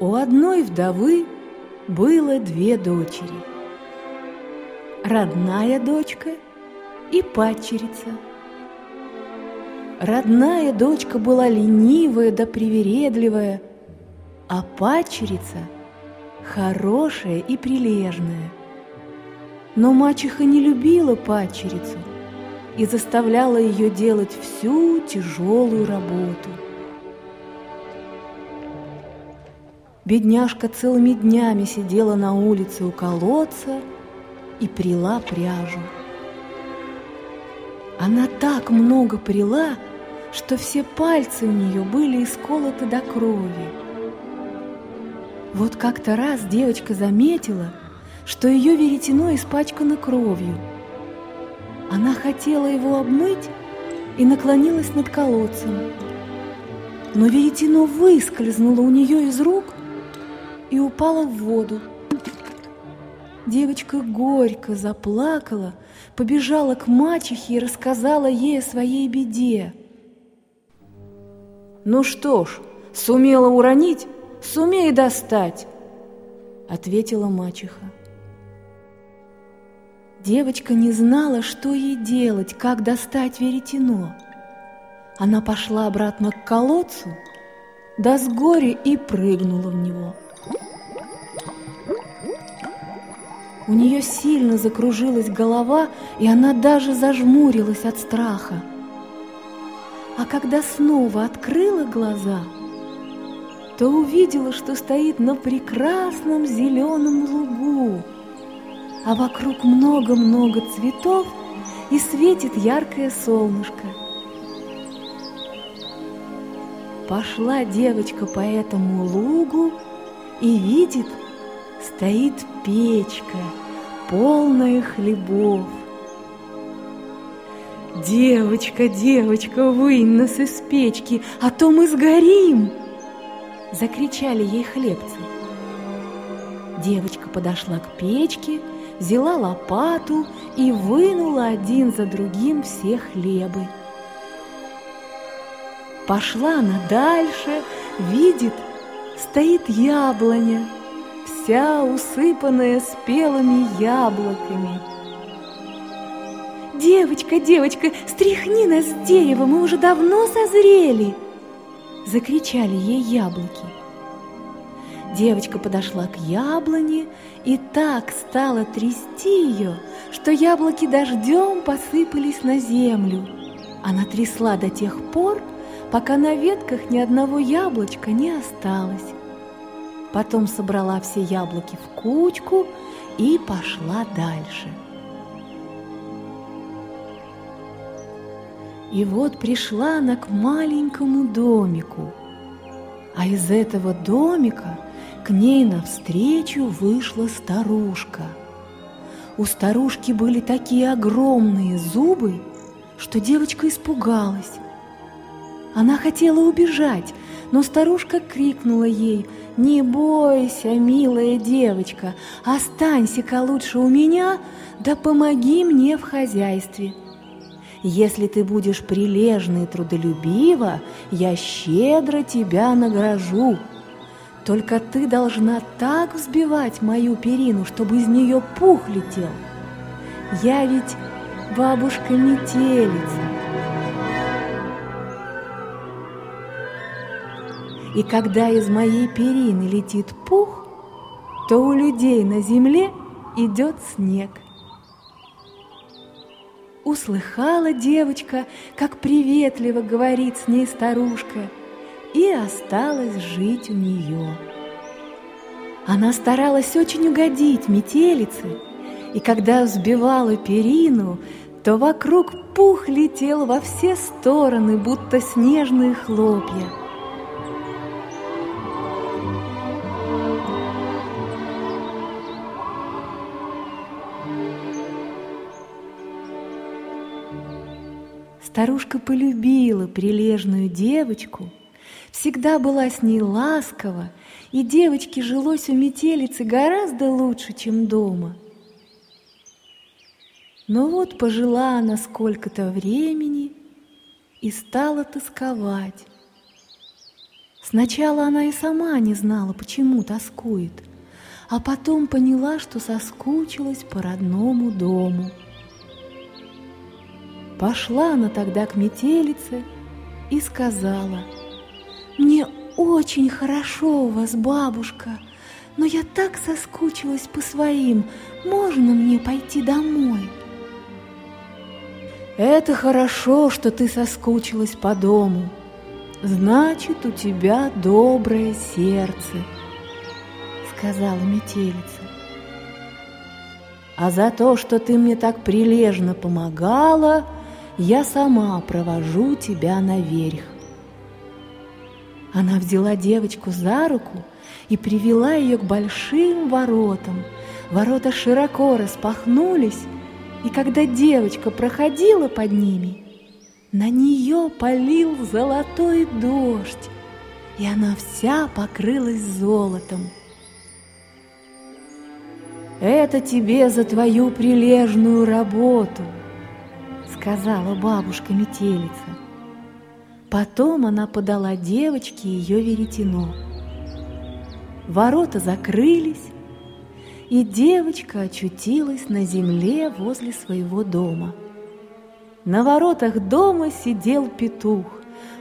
У одной вдовы было две дочери. Родная дочка и падчерица. Родная дочка была ленивая да привередливая, а падчерица хорошая и прилежная. Но мачеха не любила падчерицу и заставляла ее делать всю тяжелую работу – Бедняжка целыми днями сидела на улице у колодца и прила пряжу. Она так много прила, что все пальцы у нее были исколоты до крови. Вот как-то раз девочка заметила, что ее веретено испачкано кровью. Она хотела его обмыть и наклонилась над колодцем. Но веретено выскользнуло у нее из рук – и упала в воду. Девочка горько заплакала, побежала к мачехе и рассказала ей о своей беде. «Ну что ж, сумела уронить, сумей достать!» — ответила мачеха. Девочка не знала, что ей делать, как достать веретено. Она пошла обратно к колодцу, да с горя и прыгнула в него. У нее сильно закружилась голова, и она даже зажмурилась от страха. А когда снова открыла глаза, то увидела, что стоит на прекрасном зеленом лугу, а вокруг много-много цветов и светит яркое солнышко. Пошла девочка по этому лугу и видит, стоит печка, полная хлебов. «Девочка, девочка, вынь нас из печки, а то мы сгорим!» Закричали ей хлебцы. Девочка подошла к печке, взяла лопату и вынула один за другим все хлебы. Пошла она дальше, видит, стоит яблоня – вся усыпанная спелыми яблоками. «Девочка, девочка, стряхни нас с дерева, мы уже давно созрели!» Закричали ей яблоки. Девочка подошла к яблоне и так стала трясти ее, что яблоки дождем посыпались на землю. Она трясла до тех пор, пока на ветках ни одного яблочка не осталось. Потом собрала все яблоки в кучку и пошла дальше. И вот пришла она к маленькому домику, а из этого домика к ней навстречу вышла старушка. У старушки были такие огромные зубы, что девочка испугалась. Она хотела убежать, но старушка крикнула ей – «Не бойся, милая девочка, останься-ка лучше у меня, да помоги мне в хозяйстве. Если ты будешь прилежна и трудолюбива, я щедро тебя награжу. Только ты должна так взбивать мою перину, чтобы из нее пух летел. Я ведь бабушка-метелица». И когда из моей перины летит пух, то у людей на земле идет снег. Услыхала девочка, как приветливо говорит с ней старушка, и осталась жить у нее. Она старалась очень угодить метелице, и когда взбивала перину, то вокруг пух летел во все стороны, будто снежные хлопья. Старушка полюбила прилежную девочку, всегда была с ней ласкова, и девочке жилось у метелицы гораздо лучше, чем дома. Но вот пожила она сколько-то времени и стала тосковать. Сначала она и сама не знала, почему тоскует, а потом поняла, что соскучилась по родному дому. Пошла она тогда к метелице и сказала, «Мне очень хорошо у вас, бабушка, но я так соскучилась по своим, можно мне пойти домой?» «Это хорошо, что ты соскучилась по дому», значит, у тебя доброе сердце, сказала метелица. А за то, что ты мне так прилежно помогала, я сама провожу тебя наверх. Она взяла девочку за руку и привела ее к большим воротам. Ворота широко распахнулись, и когда девочка проходила под ними, на нее полил золотой дождь, и она вся покрылась золотом. «Это тебе за твою прилежную работу», — сказала бабушка метелица. Потом она подала девочке ее веретено. Ворота закрылись, и девочка очутилась на земле возле своего дома — на воротах дома сидел петух.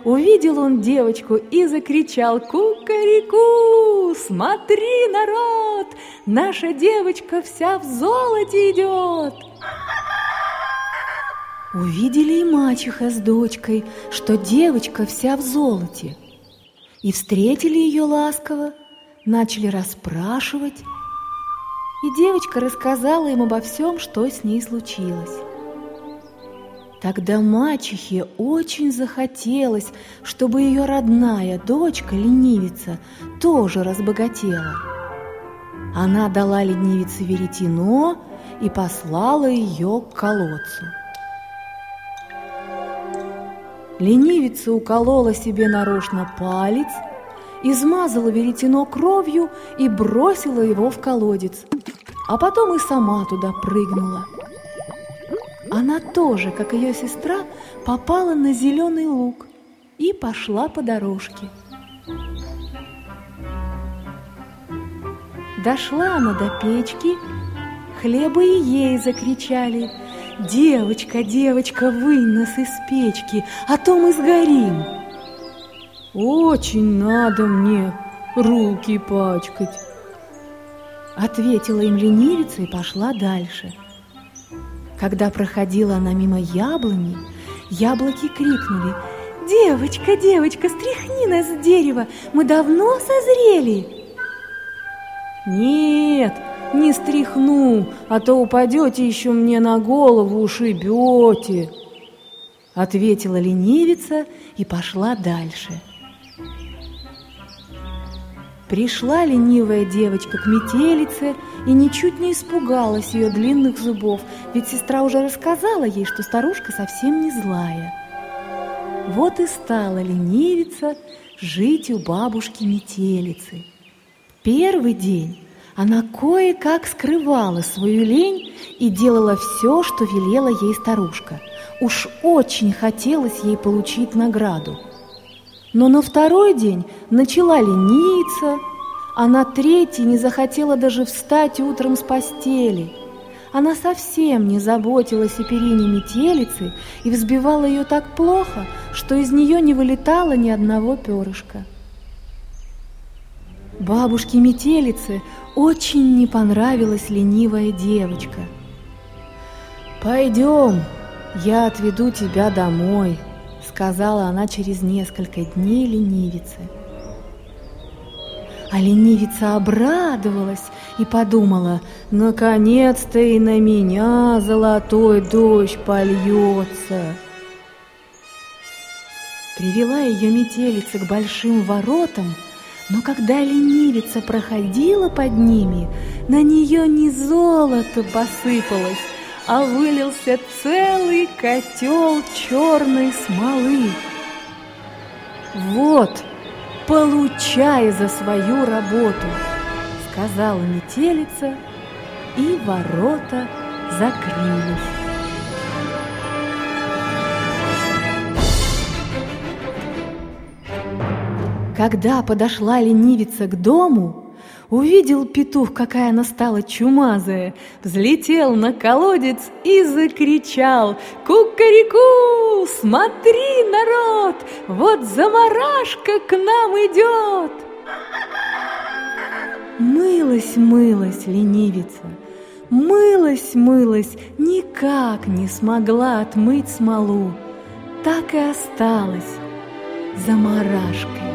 Увидел он девочку и закричал «Кукареку! Смотри, народ! Наша девочка вся в золоте идет!» Увидели и мачеха с дочкой, что девочка вся в золоте. И встретили ее ласково, начали расспрашивать. И девочка рассказала им обо всем, что с ней случилось. Тогда мачехе очень захотелось, чтобы ее родная дочка, ленивица, тоже разбогатела. Она дала ленивице веретено и послала ее к колодцу. Ленивица уколола себе нарочно палец, измазала веретено кровью и бросила его в колодец, а потом и сама туда прыгнула – она тоже, как ее сестра, попала на зеленый луг и пошла по дорожке. Дошла она до печки, хлеба и ей закричали «Девочка, девочка, вынь нас из печки, а то мы сгорим!» «Очень надо мне руки пачкать!» Ответила им ленивица и пошла дальше – когда проходила она мимо яблони, яблоки крикнули «Девочка, девочка, стряхни нас с дерева, мы давно созрели!» «Нет, не стряхну, а то упадете еще мне на голову, ушибете!» Ответила ленивица и пошла дальше. Пришла ленивая девочка к метелице и ничуть не испугалась ее длинных зубов, ведь сестра уже рассказала ей, что старушка совсем не злая. Вот и стала ленивица жить у бабушки метелицы. Первый день она кое-как скрывала свою лень и делала все, что велела ей старушка. Уж очень хотелось ей получить награду – но на второй день начала лениться, а на третий не захотела даже встать утром с постели. Она совсем не заботилась о перине метелицы и взбивала ее так плохо, что из нее не вылетало ни одного перышка. Бабушке метелице очень не понравилась ленивая девочка. «Пойдем, я отведу тебя домой», сказала она через несколько дней ленивице. А ленивица обрадовалась и подумала, наконец-то и на меня золотой дождь польется. Привела ее метелица к большим воротам, но когда ленивица проходила под ними, на нее не золото посыпалось, а вылился целый котел черной смолы. «Вот, получай за свою работу!» — сказала метелица, и ворота закрылись. Когда подошла ленивица к дому, Увидел петух, какая она стала чумазая, Взлетел на колодец и закричал «Кукареку! Смотри, народ! Вот заморашка к нам идет!» Мылась, мылась ленивица, Мылась, мылась, никак не смогла отмыть смолу, Так и осталась заморашкой.